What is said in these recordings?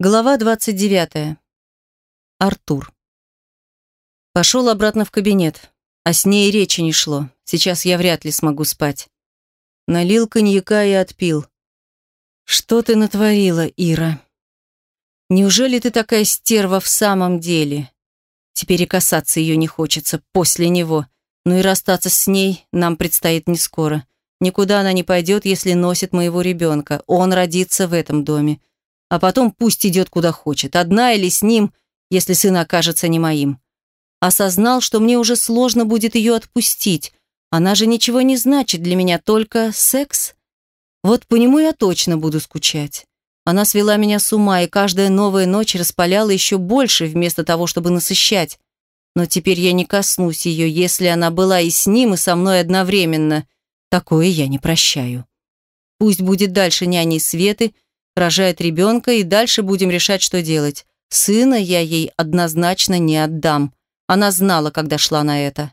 Глава 29. Артур. Пошел обратно в кабинет, а с ней речи не шло. Сейчас я вряд ли смогу спать. Налил коньяка и отпил. Что ты натворила, Ира? Неужели ты такая стерва в самом деле? Теперь и касаться ее не хочется после него. Ну и расстаться с ней нам предстоит не скоро. Никуда она не пойдет, если носит моего ребенка. Он родится в этом доме а потом пусть идет куда хочет, одна или с ним, если сын окажется не моим. Осознал, что мне уже сложно будет ее отпустить. Она же ничего не значит для меня, только секс. Вот по нему я точно буду скучать. Она свела меня с ума, и каждая новая ночь распаляла еще больше, вместо того, чтобы насыщать. Но теперь я не коснусь ее, если она была и с ним, и со мной одновременно. Такое я не прощаю. Пусть будет дальше няней Светы, рожает ребенка, и дальше будем решать, что делать. Сына я ей однозначно не отдам. Она знала, когда шла на это.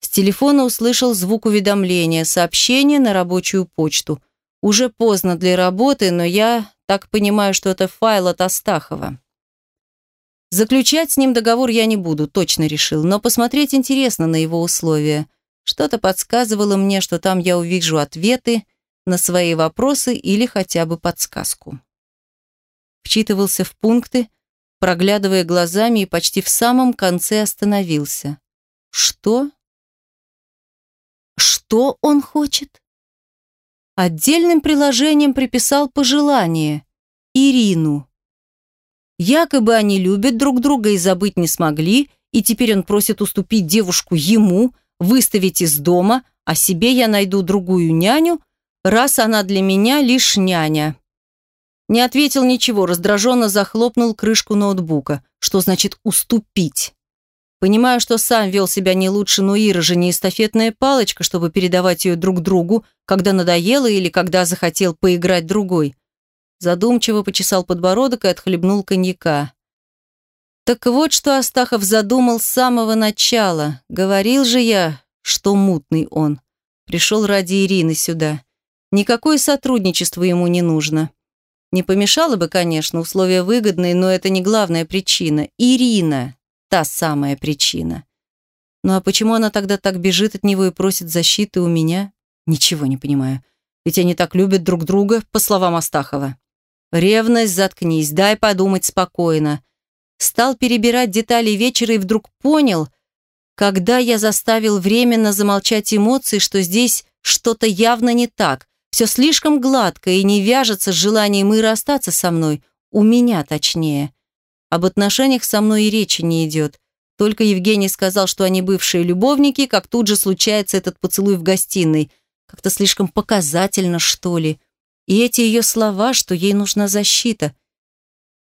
С телефона услышал звук уведомления, сообщение на рабочую почту. Уже поздно для работы, но я так понимаю, что это файл от Астахова. Заключать с ним договор я не буду, точно решил, но посмотреть интересно на его условия. Что-то подсказывало мне, что там я увижу ответы, на свои вопросы или хотя бы подсказку. Вчитывался в пункты, проглядывая глазами и почти в самом конце остановился. Что? Что он хочет? Отдельным приложением приписал пожелание. Ирину. Якобы они любят друг друга и забыть не смогли, и теперь он просит уступить девушку ему, выставить из дома, а себе я найду другую няню, раз она для меня лишь няня. Не ответил ничего, раздраженно захлопнул крышку ноутбука. Что значит «уступить»? Понимаю, что сам вел себя не лучше, но Ира же не эстафетная палочка, чтобы передавать ее друг другу, когда надоело или когда захотел поиграть другой. Задумчиво почесал подбородок и отхлебнул коньяка. Так вот, что Астахов задумал с самого начала. Говорил же я, что мутный он. Пришел ради Ирины сюда. Никакое сотрудничество ему не нужно. Не помешало бы, конечно, условия выгодные, но это не главная причина. Ирина – та самая причина. Ну а почему она тогда так бежит от него и просит защиты у меня? Ничего не понимаю. Ведь они так любят друг друга, по словам Астахова. Ревность, заткнись, дай подумать спокойно. Стал перебирать детали вечера и вдруг понял, когда я заставил временно замолчать эмоции, что здесь что-то явно не так, все слишком гладко и не вяжется с желанием Иры остаться со мной. У меня, точнее. Об отношениях со мной и речи не идет. Только Евгений сказал, что они бывшие любовники, как тут же случается этот поцелуй в гостиной. Как-то слишком показательно, что ли. И эти ее слова, что ей нужна защита.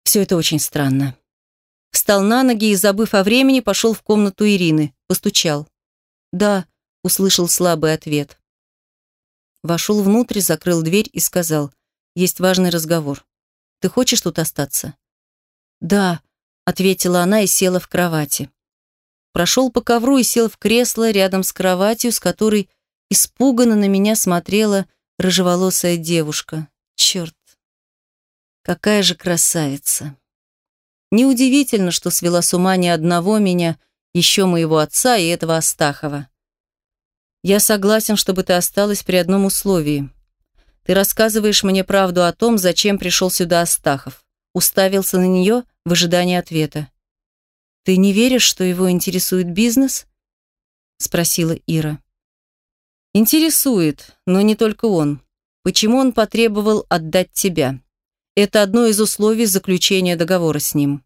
Все это очень странно. Встал на ноги и, забыв о времени, пошел в комнату Ирины. Постучал. «Да», — услышал слабый ответ. Вошел внутрь, закрыл дверь и сказал, «Есть важный разговор. Ты хочешь тут остаться?» «Да», — ответила она и села в кровати. Прошел по ковру и сел в кресло рядом с кроватью, с которой испуганно на меня смотрела рыжеволосая девушка. Черт, какая же красавица! Неудивительно, что свела с ума не одного меня, еще моего отца и этого Астахова. Я согласен, чтобы ты осталась при одном условии. Ты рассказываешь мне правду о том, зачем пришел сюда Астахов. Уставился на нее в ожидании ответа. Ты не веришь, что его интересует бизнес? Спросила Ира. Интересует, но не только он. Почему он потребовал отдать тебя? Это одно из условий заключения договора с ним.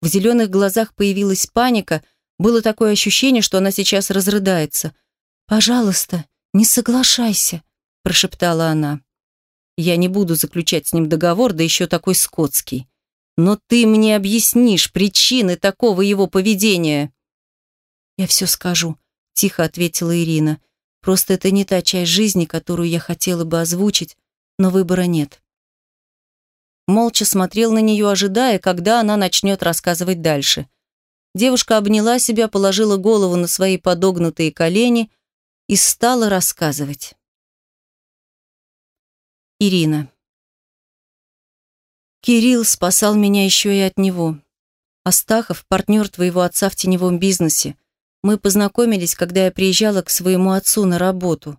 В зеленых глазах появилась паника, было такое ощущение, что она сейчас разрыдается. «Пожалуйста, не соглашайся», – прошептала она. «Я не буду заключать с ним договор, да еще такой скотский. Но ты мне объяснишь причины такого его поведения». «Я все скажу», – тихо ответила Ирина. «Просто это не та часть жизни, которую я хотела бы озвучить, но выбора нет». Молча смотрел на нее, ожидая, когда она начнет рассказывать дальше. Девушка обняла себя, положила голову на свои подогнутые колени – и стала рассказывать. Ирина. Кирилл спасал меня еще и от него. Астахов – партнер твоего отца в теневом бизнесе. Мы познакомились, когда я приезжала к своему отцу на работу.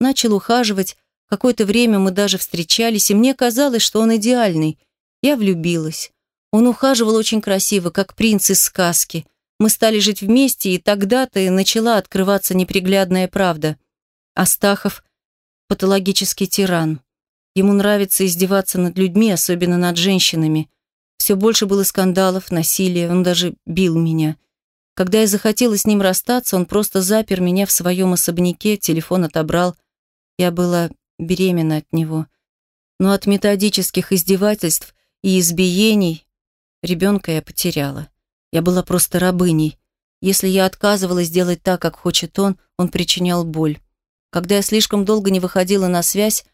Начал ухаживать, какое-то время мы даже встречались, и мне казалось, что он идеальный. Я влюбилась. Он ухаживал очень красиво, как принц из сказки. Мы стали жить вместе, и тогда-то и начала открываться неприглядная правда. Астахов – патологический тиран. Ему нравится издеваться над людьми, особенно над женщинами. Все больше было скандалов, насилия, он даже бил меня. Когда я захотела с ним расстаться, он просто запер меня в своем особняке, телефон отобрал. Я была беременна от него. Но от методических издевательств и избиений ребенка я потеряла. Я была просто рабыней. Если я отказывалась делать так, как хочет он, он причинял боль. Когда я слишком долго не выходила на связь,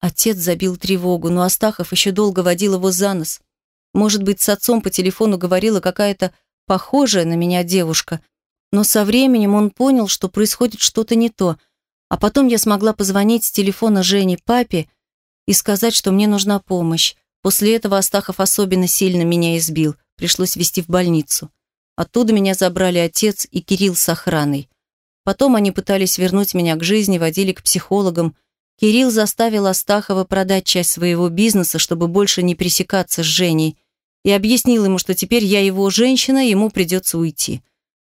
Отец забил тревогу, но Астахов еще долго водил его за нос. Может быть, с отцом по телефону говорила какая-то похожая на меня девушка, но со временем он понял, что происходит что-то не то, а потом я смогла позвонить с телефона Жене папе и сказать, что мне нужна помощь. После этого Астахов особенно сильно меня избил, пришлось везти в больницу. Оттуда меня забрали отец и Кирилл с охраной. Потом они пытались вернуть меня к жизни, водили к психологам, Кирилл заставил Астахова продать часть своего бизнеса, чтобы больше не пересекаться с Женей, и объяснил ему, что теперь я его женщина, ему придется уйти.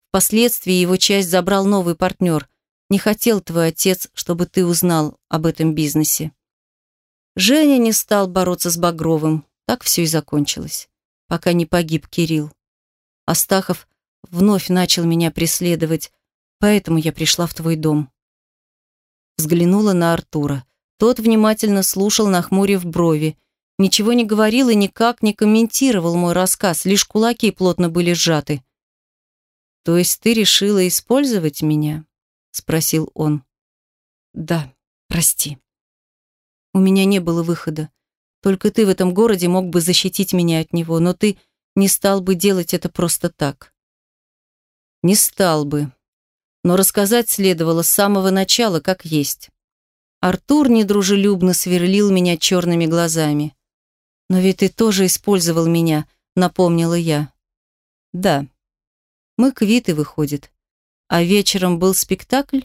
Впоследствии его часть забрал новый партнер. Не хотел твой отец, чтобы ты узнал об этом бизнесе. Женя не стал бороться с Багровым. Так все и закончилось. Пока не погиб Кирилл. Астахов вновь начал меня преследовать, поэтому я пришла в твой дом взглянула на Артура. Тот внимательно слушал, нахмурив брови. Ничего не говорил и никак не комментировал мой рассказ, лишь кулаки плотно были сжаты. «То есть ты решила использовать меня?» — спросил он. «Да, прости. У меня не было выхода. Только ты в этом городе мог бы защитить меня от него, но ты не стал бы делать это просто так». «Не стал бы», но рассказать следовало с самого начала, как есть. Артур недружелюбно сверлил меня черными глазами. «Но ведь ты тоже использовал меня», — напомнила я. «Да. Мы квиты, выходит. А вечером был спектакль?»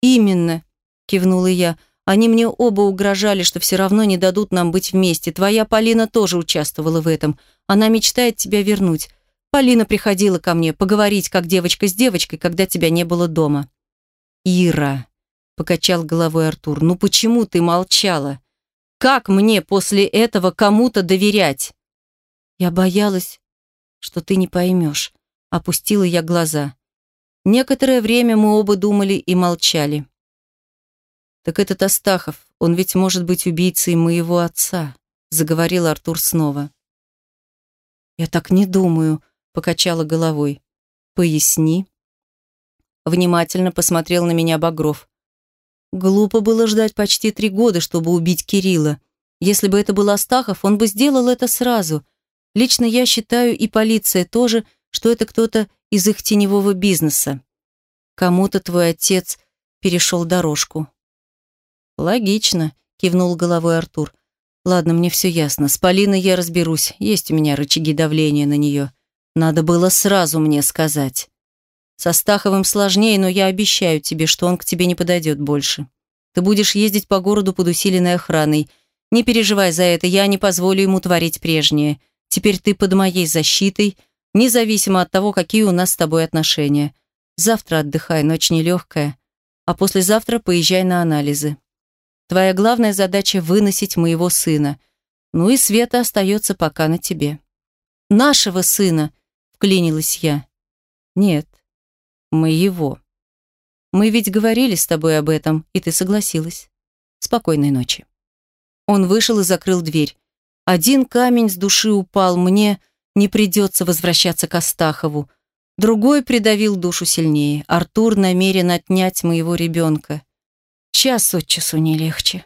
«Именно», — кивнула я. «Они мне оба угрожали, что все равно не дадут нам быть вместе. Твоя Полина тоже участвовала в этом. Она мечтает тебя вернуть. Полина приходила ко мне поговорить, как девочка с девочкой, когда тебя не было дома. «Ира», — покачал головой Артур, — «ну почему ты молчала? Как мне после этого кому-то доверять?» «Я боялась, что ты не поймешь», — опустила я глаза. Некоторое время мы оба думали и молчали. «Так этот Астахов, он ведь может быть убийцей моего отца», — заговорил Артур снова. «Я так не думаю», покачала головой. «Поясни». Внимательно посмотрел на меня Багров. Глупо было ждать почти три года, чтобы убить Кирилла. Если бы это был Астахов, он бы сделал это сразу. Лично я считаю, и полиция тоже, что это кто-то из их теневого бизнеса. Кому-то твой отец перешел дорожку. Логично, кивнул головой Артур. Ладно, мне все ясно. С Полиной я разберусь. Есть у меня рычаги давления на нее. Надо было сразу мне сказать. Со Стаховым сложнее, но я обещаю тебе, что он к тебе не подойдет больше. Ты будешь ездить по городу под усиленной охраной. Не переживай за это, я не позволю ему творить прежнее. Теперь ты под моей защитой, независимо от того, какие у нас с тобой отношения. Завтра отдыхай, ночь нелегкая. А послезавтра поезжай на анализы. Твоя главная задача – выносить моего сына. Ну и Света остается пока на тебе. Нашего сына, вклинилась я. Нет, моего. Мы ведь говорили с тобой об этом, и ты согласилась. Спокойной ночи. Он вышел и закрыл дверь. Один камень с души упал, мне не придется возвращаться к Астахову. Другой придавил душу сильнее. Артур намерен отнять моего ребенка. Час от часу не легче.